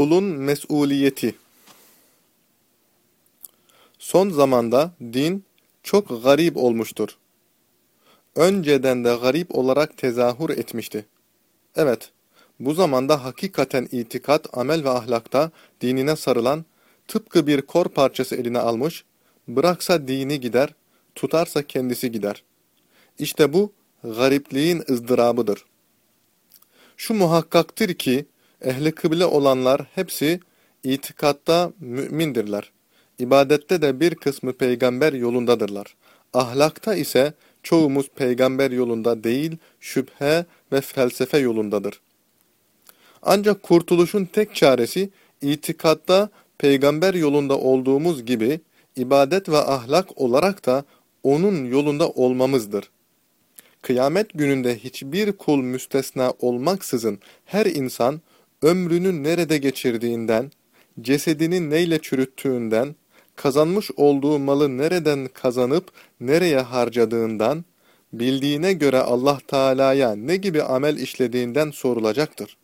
Kulun mesuliyeti Son zamanda din çok garip olmuştur. Önceden de garip olarak tezahür etmişti. Evet, bu zamanda hakikaten itikat, amel ve ahlakta dinine sarılan, tıpkı bir kor parçası eline almış, bıraksa dini gider, tutarsa kendisi gider. İşte bu, garipliğin ızdırabıdır. Şu muhakkaktır ki, ehli kıble olanlar hepsi itikatta mümindirler. İbadette de bir kısmı peygamber yolundadırlar. Ahlakta ise çoğumuz peygamber yolunda değil, şüphe ve felsefe yolundadır. Ancak kurtuluşun tek çaresi itikatta peygamber yolunda olduğumuz gibi ibadet ve ahlak olarak da onun yolunda olmamızdır. Kıyamet gününde hiçbir kul müstesna olmaksızın her insan ömrünü nerede geçirdiğinden, cesedini neyle çürüttüğünden, kazanmış olduğu malı nereden kazanıp nereye harcadığından, bildiğine göre Allah Teala'ya ne gibi amel işlediğinden sorulacaktır.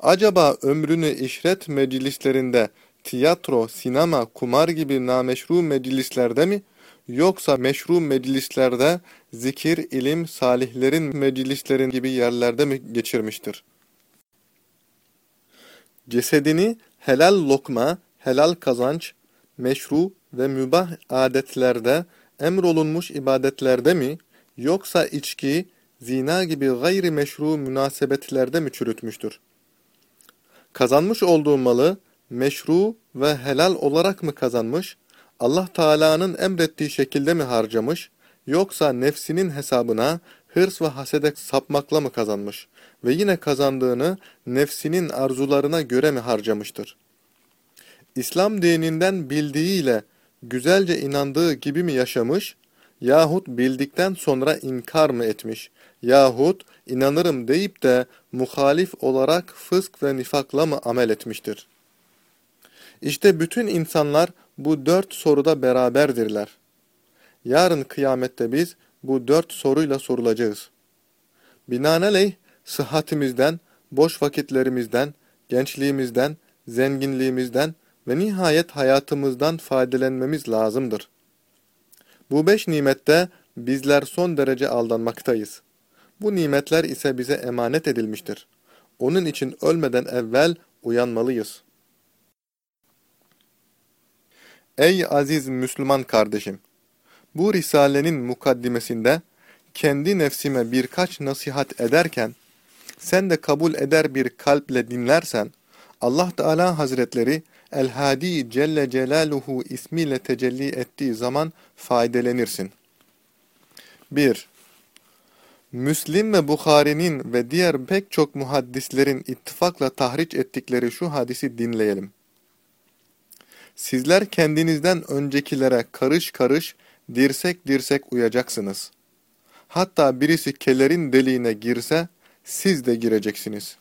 Acaba ömrünü işret meclislerinde, tiyatro, sinema, kumar gibi nameşru meclislerde mi, yoksa meşru meclislerde, zikir, ilim, salihlerin meclislerin gibi yerlerde mi geçirmiştir? Cesedini helal lokma, helal kazanç, meşru ve mübah adetlerde, emrolunmuş ibadetlerde mi, yoksa içki, zina gibi gayri meşru münasebetlerde mi çürütmüştür? Kazanmış olduğu malı meşru ve helal olarak mı kazanmış, Allah Teala'nın emrettiği şekilde mi harcamış, yoksa nefsinin hesabına hırs ve hasede sapmakla mı kazanmış ve yine kazandığını nefsinin arzularına göre mi harcamıştır? İslam dininden bildiğiyle güzelce inandığı gibi mi yaşamış yahut bildikten sonra inkar mı etmiş yahut inanırım deyip de muhalif olarak fısk ve nifakla mı amel etmiştir? İşte bütün insanlar bu dört soruda beraberdirler. Yarın kıyamette biz bu dört soruyla sorulacağız. Binaenaleyh sıhhatimizden, boş vakitlerimizden, gençliğimizden, zenginliğimizden ve nihayet hayatımızdan faydalanmamız lazımdır. Bu beş nimette bizler son derece aldanmaktayız. Bu nimetler ise bize emanet edilmiştir. Onun için ölmeden evvel uyanmalıyız. Ey aziz Müslüman kardeşim! Bu risalenin mukaddimesinde kendi nefsime birkaç nasihat ederken sen de kabul eder bir kalple dinlersen Allah Teala Hazretleri El-Hadi Celle Celaluhu ismiyle tecelli ettiği zaman faydelenirsin. 1. Müslim ve Bukhari'nin ve diğer pek çok muhaddislerin ittifakla tahriç ettikleri şu hadisi dinleyelim. Sizler kendinizden öncekilere karış karış, dirsek dirsek uyacaksınız. Hatta birisi kelerin deliğine girse, siz de gireceksiniz.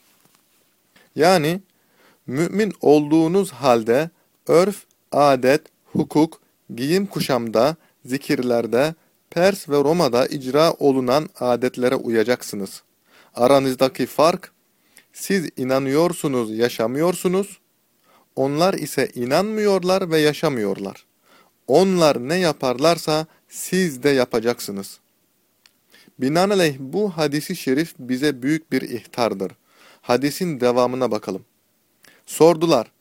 Yani, mümin olduğunuz halde, örf, adet, hukuk, giyim kuşamda, zikirlerde, Pers ve Roma'da icra olunan adetlere uyacaksınız. Aranızdaki fark, siz inanıyorsunuz, yaşamıyorsunuz, onlar ise inanmıyorlar ve yaşamıyorlar. Onlar ne yaparlarsa siz de yapacaksınız. Binaenaleyh bu hadisi şerif bize büyük bir ihtardır. Hadisin devamına bakalım. Sordular,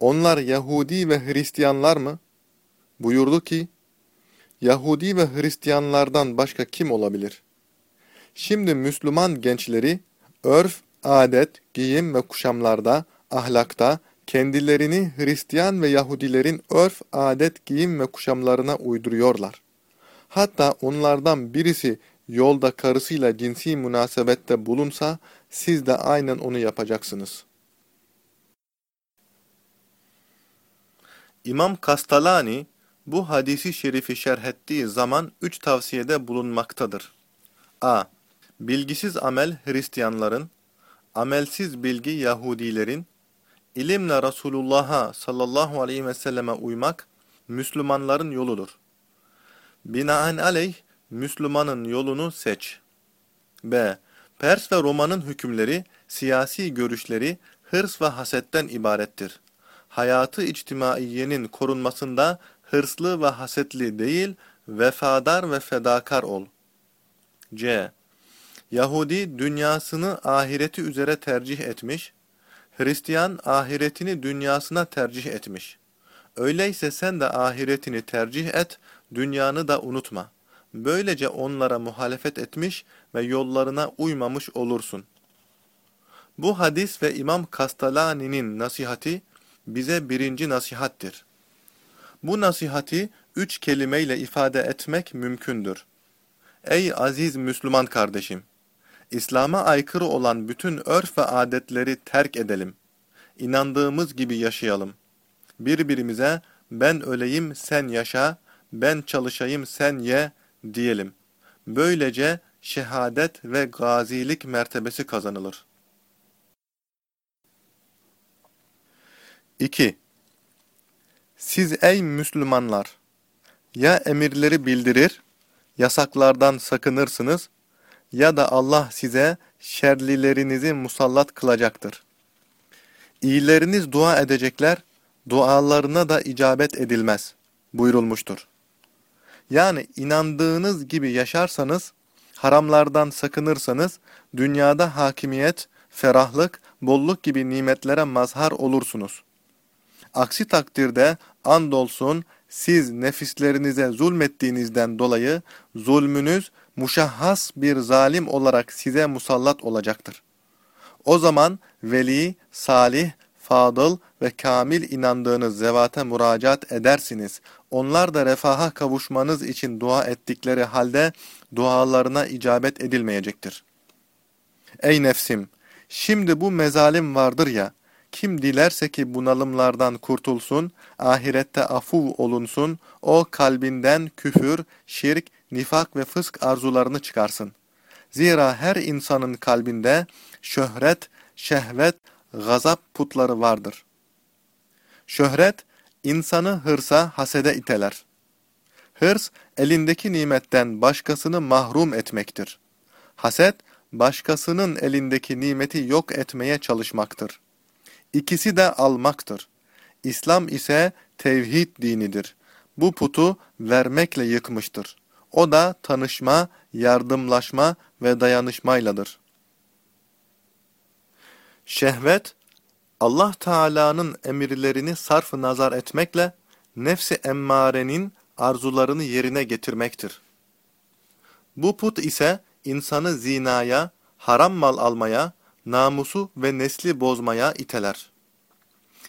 onlar Yahudi ve Hristiyanlar mı? Buyurdu ki, Yahudi ve Hristiyanlardan başka kim olabilir? Şimdi Müslüman gençleri örf, adet, giyim ve kuşamlarda, ahlakta, kendilerini Hristiyan ve Yahudilerin örf, adet, giyim ve kuşamlarına uyduruyorlar. Hatta onlardan birisi yolda karısıyla cinsi münasebette bulunsa siz de aynen onu yapacaksınız. İmam Kastalani bu hadisi şerifi şerh ettiği zaman üç tavsiyede bulunmaktadır. a. Bilgisiz amel Hristiyanların, amelsiz bilgi Yahudilerin, ilimle Resulullah'a sallallahu aleyhi ve selleme uymak Müslümanların yoludur. Binaenaleyh Müslümanın yolunu seç. b. Pers ve Roma'nın hükümleri, siyasi görüşleri, hırs ve hasetten ibarettir. Hayatı içtimaiyenin korunmasında hırslı ve hasetli değil, vefadar ve fedakar ol. C. Yahudi dünyasını ahireti üzere tercih etmiş, Hristiyan ahiretini dünyasına tercih etmiş. Öyleyse sen de ahiretini tercih et, dünyanı da unutma. Böylece onlara muhalefet etmiş ve yollarına uymamış olursun. Bu hadis ve İmam Kastalani'nin nasihati bize birinci nasihattir. Bu nasihati üç kelimeyle ifade etmek mümkündür. Ey aziz Müslüman kardeşim! İslam'a aykırı olan bütün örf ve adetleri terk edelim. İnandığımız gibi yaşayalım. Birbirimize ben öleyim sen yaşa, ben çalışayım sen ye diyelim. Böylece şehadet ve gazilik mertebesi kazanılır. 2. Siz ey Müslümanlar! Ya emirleri bildirir, yasaklardan sakınırsınız ya da Allah size şerlilerinizi musallat kılacaktır. İyileriniz dua edecekler, dualarına da icabet edilmez buyurulmuştur. Yani inandığınız gibi yaşarsanız, haramlardan sakınırsanız, dünyada hakimiyet, ferahlık, bolluk gibi nimetlere mazhar olursunuz. Aksi takdirde andolsun siz nefislerinize zulmettiğinizden dolayı zulmünüz muşahhas bir zalim olarak size musallat olacaktır. O zaman veli, salih, fadıl ve kamil inandığınız zevate müracaat edersiniz. Onlar da refaha kavuşmanız için dua ettikleri halde dualarına icabet edilmeyecektir. Ey nefsim! Şimdi bu mezalim vardır ya, kim dilerse ki bunalımlardan kurtulsun, ahirette afu olunsun, o kalbinden küfür, şirk, nifak ve fısk arzularını çıkarsın. Zira her insanın kalbinde şöhret, şehvet, gazap putları vardır. Şöhret, insanı hırsa, hasede iteler. Hırs, elindeki nimetten başkasını mahrum etmektir. Haset, başkasının elindeki nimeti yok etmeye çalışmaktır. İkisi de almaktır. İslam ise tevhid dinidir. Bu putu vermekle yıkmıştır. O da tanışma, yardımlaşma ve dayanışmayladır. Şehvet, Allah Teala'nın emirlerini sarf nazar etmekle nefsi emmarenin arzularını yerine getirmektir. Bu put ise insanı zinaya, haram mal almaya, namusu ve nesli bozmaya iteler.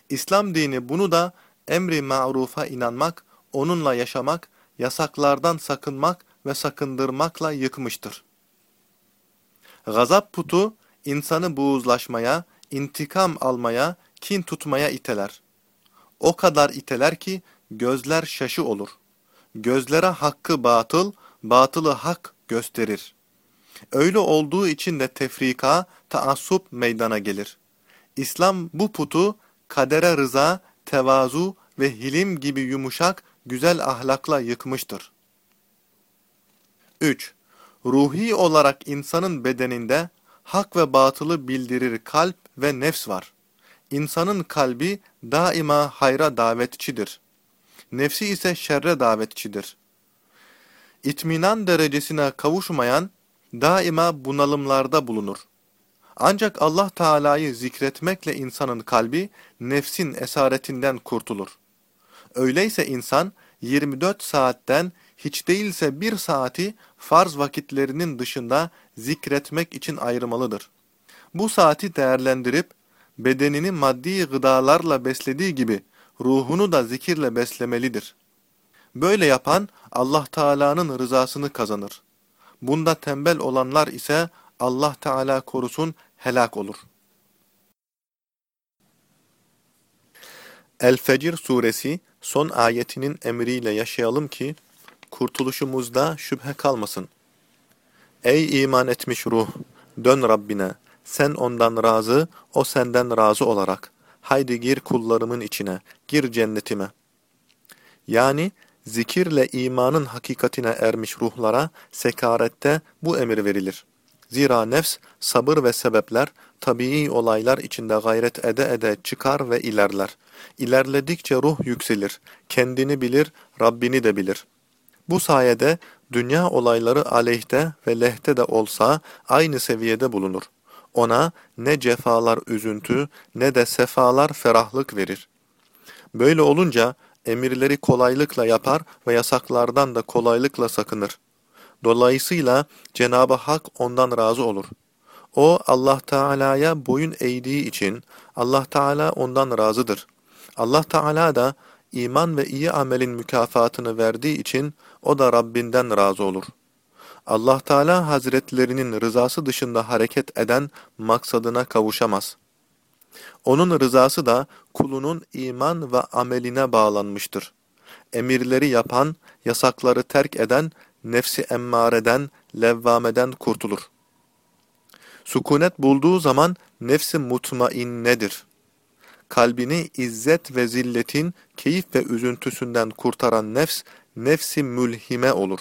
İslam dini bunu da emri ma'rufa inanmak, onunla yaşamak, yasaklardan sakınmak ve sakındırmakla yıkmıştır. Gazap putu, insanı buğuzlaşmaya, intikam almaya, kin tutmaya iteler. O kadar iteler ki gözler şaşı olur. Gözlere hakkı batıl, batılı hak gösterir. Öyle olduğu için de tefrika, taassup meydana gelir. İslam bu putu kadere rıza, tevazu ve hilim gibi yumuşak, güzel ahlakla yıkmıştır. 3. Ruhi olarak insanın bedeninde hak ve batılı bildirir kalp ve nefs var. İnsanın kalbi daima hayra davetçidir. Nefsi ise şerre davetçidir. İtminan derecesine kavuşmayan daima bunalımlarda bulunur. Ancak Allah Teala'yı zikretmekle insanın kalbi nefsin esaretinden kurtulur. Öyleyse insan 24 saatten hiç değilse bir saati farz vakitlerinin dışında zikretmek için ayırmalıdır. Bu saati değerlendirip bedenini maddi gıdalarla beslediği gibi ruhunu da zikirle beslemelidir. Böyle yapan Allah Teala'nın rızasını kazanır. Bunda tembel olanlar ise Allah Teala korusun helak olur. El-Fecir suresi son ayetinin emriyle yaşayalım ki kurtuluşumuzda şüphe kalmasın. Ey iman etmiş ruh! Dön Rabbine. Sen ondan razı, o senden razı olarak. Haydi gir kullarımın içine, gir cennetime. Yani zikirle imanın hakikatine ermiş ruhlara sekarette bu emir verilir. Zira nefs, sabır ve sebepler, tabii olaylar içinde gayret ede ede çıkar ve ilerler. İlerledikçe ruh yükselir, kendini bilir, Rabbini de bilir. Bu sayede dünya olayları aleyhte ve lehte de olsa aynı seviyede bulunur. Ona ne cefalar üzüntü ne de sefalar ferahlık verir. Böyle olunca emirleri kolaylıkla yapar ve yasaklardan da kolaylıkla sakınır. Dolayısıyla Cenab-ı Hak ondan razı olur. O Allah Teala'ya boyun eğdiği için Allah Teala ondan razıdır. Allah Teala da iman ve iyi amelin mükafatını verdiği için o da Rabbinden razı olur. Allah Teala Hazretlerinin rızası dışında hareket eden maksadına kavuşamaz. Onun rızası da kulunun iman ve ameline bağlanmıştır. Emirleri yapan, yasakları terk eden, nefsi emmareden, levvameden kurtulur. Sukunet bulduğu zaman nefsi mutmainnedir. Kalbini izzet ve zilletin, keyif ve üzüntüsünden kurtaran nefs, nefsi mülhime olur.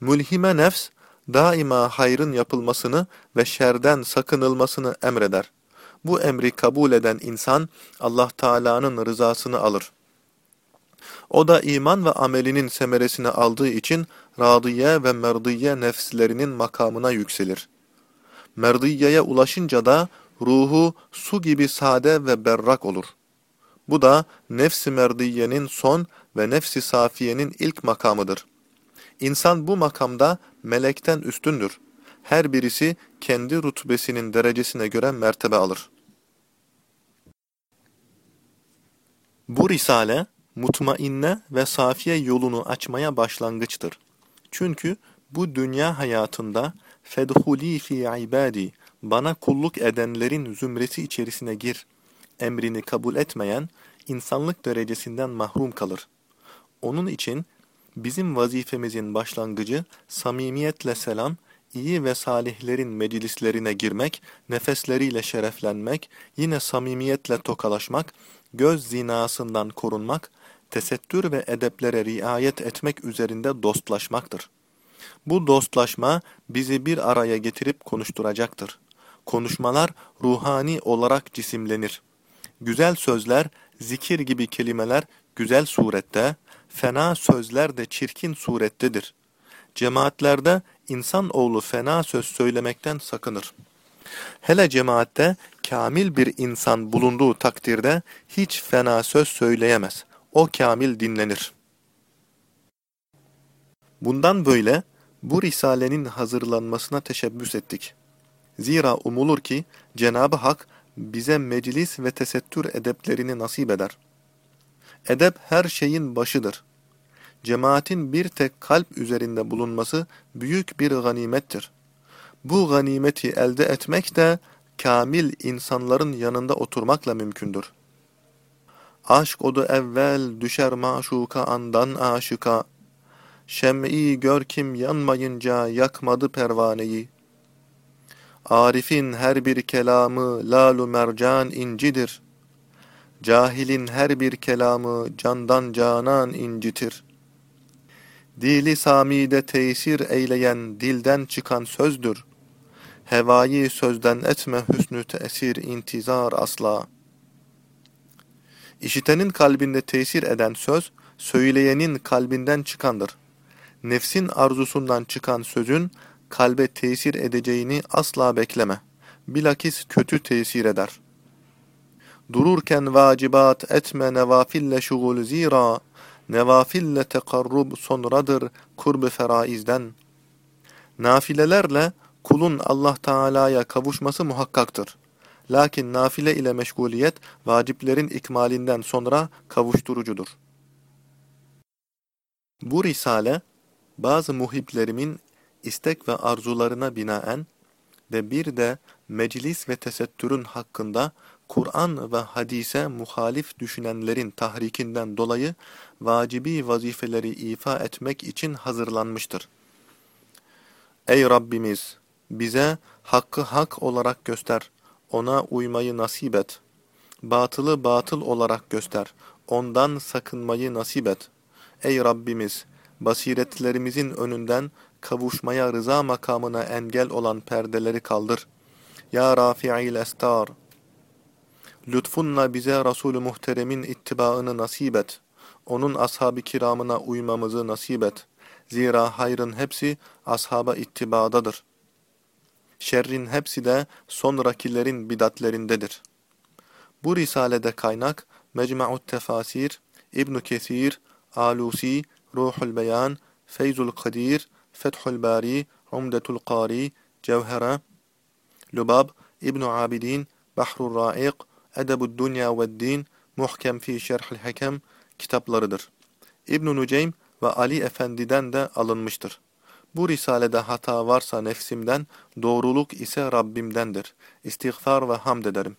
Mülhime nefs, daima hayrın yapılmasını ve şerden sakınılmasını emreder. Bu emri kabul eden insan, Allah Teala'nın rızasını alır. O da iman ve amelinin semeresini aldığı için radiye ve merdiye nefslerinin makamına yükselir. Merdiyeye ulaşınca da ruhu su gibi sade ve berrak olur. Bu da nefsi merdiyenin son ve nefsi safiyenin ilk makamıdır. İnsan bu makamda melekten üstündür. Her birisi kendi rutbesinin derecesine göre mertebe alır. Bu risale, mutmainne ve safiye yolunu açmaya başlangıçtır. Çünkü bu dünya hayatında fedhuli fi ibadi bana kulluk edenlerin zümresi içerisine gir emrini kabul etmeyen insanlık derecesinden mahrum kalır. Onun için bizim vazifemizin başlangıcı samimiyetle selam, iyi ve salihlerin meclislerine girmek, nefesleriyle şereflenmek, yine samimiyetle tokalaşmak, göz zinasından korunmak, tesettür ve edeplere riayet etmek üzerinde dostlaşmaktır. Bu dostlaşma bizi bir araya getirip konuşturacaktır. Konuşmalar ruhani olarak cisimlenir. Güzel sözler, zikir gibi kelimeler güzel surette, fena sözler de çirkin surettedir. Cemaatlerde insanoğlu fena söz söylemekten sakınır. Hele cemaatte kamil bir insan bulunduğu takdirde hiç fena söz söyleyemez. O kamil dinlenir. Bundan böyle bu risalenin hazırlanmasına teşebbüs ettik. Zira umulur ki Cenab-ı Hak bize meclis ve tesettür edeplerini nasip eder. Edep her şeyin başıdır. Cemaatin bir tek kalp üzerinde bulunması büyük bir ganimettir. Bu ganimeti elde etmek de kamil insanların yanında oturmakla mümkündür. Aşk odu evvel düşer maşuka andan aşıka. Şem'i gör kim yanmayınca yakmadı pervaneyi. Arif'in her bir kelamı lalu mercan incidir. Cahilin her bir kelamı candan canan incitir. Dili samide tesir eyleyen dilden çıkan sözdür. Hevayı sözden etme hüsnü tesir intizar asla. İşitenin kalbinde tesir eden söz, söyleyenin kalbinden çıkandır. Nefsin arzusundan çıkan sözün, kalbe tesir edeceğini asla bekleme. Bilakis kötü tesir eder. Dururken vacibat etme nevafille şugul zira, nevafille tekarrub sonradır kurb feraizden. Nafilelerle kulun Allah Teala'ya kavuşması muhakkaktır. Lakin nafile ile meşguliyet vaciplerin ikmalinden sonra kavuşturucudur. Bu risale bazı muhiplerimin istek ve arzularına binaen ve bir de meclis ve tesettürün hakkında Kur'an ve hadise muhalif düşünenlerin tahrikinden dolayı vacibi vazifeleri ifa etmek için hazırlanmıştır. Ey Rabbimiz! Bize hakkı hak olarak göster, ona uymayı nasip et. Batılı batıl olarak göster, ondan sakınmayı nasip et. Ey Rabbimiz! Basiretlerimizin önünden kavuşmaya rıza makamına engel olan perdeleri kaldır. Ya Rafi'il estar. Lütfunla bize Resul-ü Muhterem'in ittibaını nasip et. Onun ashab-ı kiramına uymamızı nasip et. Zira hayrın hepsi ashaba ittibadadır. Şerrin hepsi de sonrakilerin bidatlerindedir. Bu risalede kaynak Mecmu'ut Tefasir, İbn Kesir, Alusi, Ruhul Beyan, Feyzul Kadir, Fethül Bari, Umdetul Qari, Cevhere, Lubab, İbn Abidin, Bahrul Raik, Edebud Dünya ve Din, Muhkem fi Şerhül Hekem kitaplarıdır. İbn Nuceym ve Ali Efendi'den de alınmıştır. Bu risalede hata varsa nefsimden, doğruluk ise Rabbimdendir. İstiğfar ve hamd ederim.